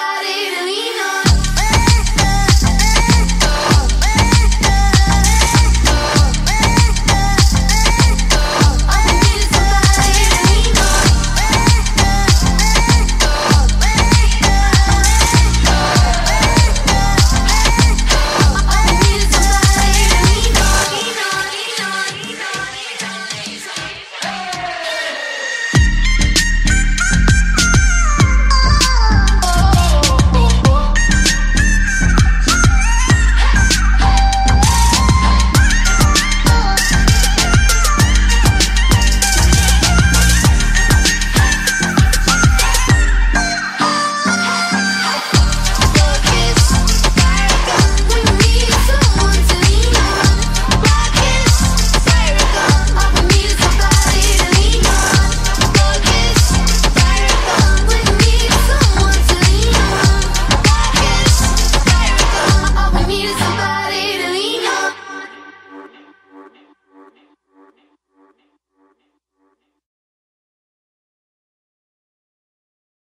somebody